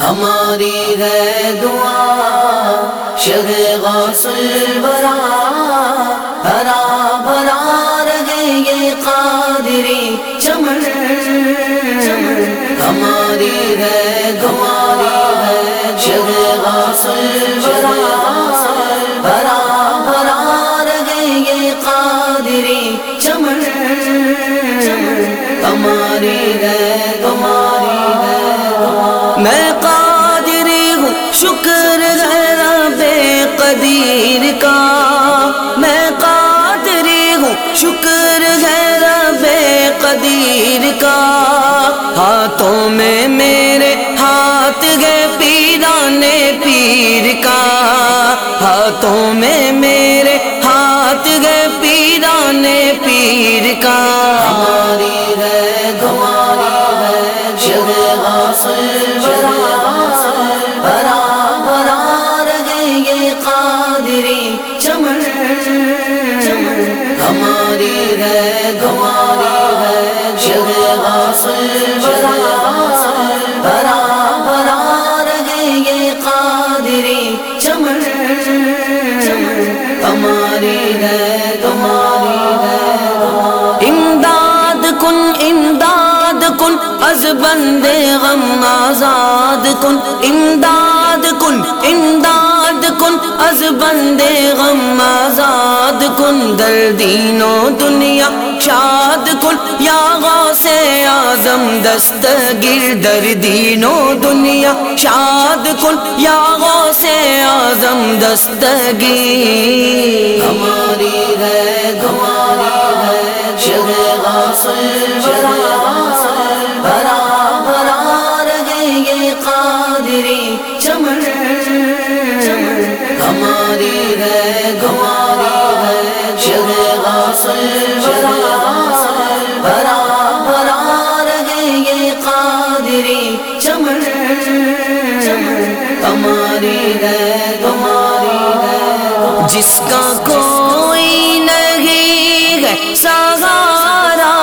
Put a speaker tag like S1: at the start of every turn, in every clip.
S1: ہماری ہے دعا شہ غوث الورا ہرا بھرا رہے یہ قادری چمن ہماری ہے دعاری ہے شہ غوث الورا ہرا بھرا رہے یہ قادری چمن ہماری ہے تمہاری ہے میں کا میں قادری ہوں، شکر ہے رب قدیر کا۔ ہاتھوں میں میرے ہاتھ گئے پیرانے پیر کا۔ ہاتھوں میں میرے ہاتھ گئے پیرانے پیر کا۔ ہماری ہے تمہاری ہے، شب غاسل بھرا بھرا رہے یہ قادری چمن ہماری ہے تمہاری ہے امداد کن امداد کن، از بندے غم آزاد کن۔ امداد کن، امداد کن، از بندے غم آزاد کن۔ دردین و دنیا شاد کن۔ یا غوث اعظم دستگیر دردین و دنیا شاد کن۔ یا غوث اعظم دستگیر ہماری ہے تمہاری ہے۔ شب غاسل بھرا بھرا رہے یہ قادری۔ ہماری ہے، تمہاری ہے۔ جس کا کوئی نہیں ہے سہارا،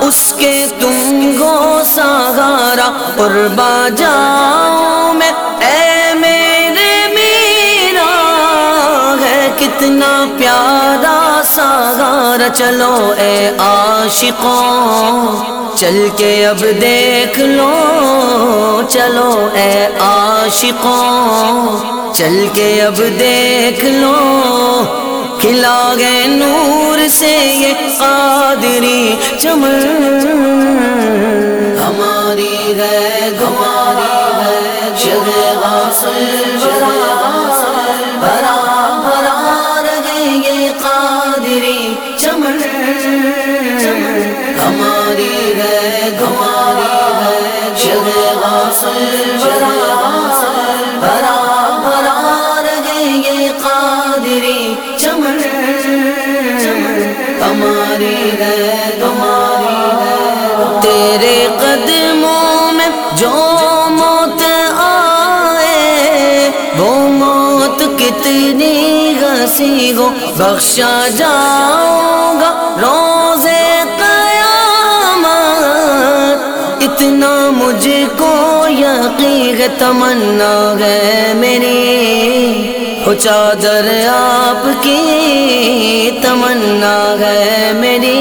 S1: اس کے تم گو سہارا۔ اور باجاؤں میں اے میرے میرا ہے، کتنا پیارا سہارا۔ چلو اے عاشقوں۔ چل کے اب دیکھ لو، چلو اے عاشقوں۔ چل کے اب دیکھ لو، کھلا گئے نور سے یہ قادری چمن۔ ہماری ہے ہماری قادری چمن ہماری ہے تمہاری ہے تیرے قدموں میں جو موت آئے، وہ موت کتنی ہنسی ہو۔ بخشا جاؤں گا روزے قیامت۔ اتنا مجھ کو یقین تمنا ہے۔ چادر آپ کی تمنا ہے میری۔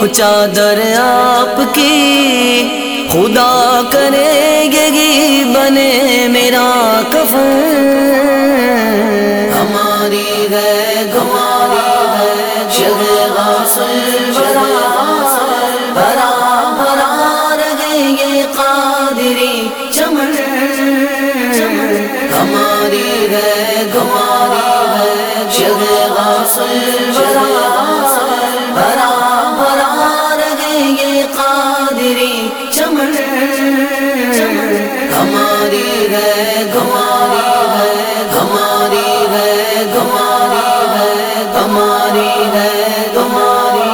S1: وہ چادر آپ کی خدا کرے گی بنے میرا کفن۔ ہماری ہے تمہاری ہماری تمہاری ہے تمہاری ہے تمہاری ہے تمہاری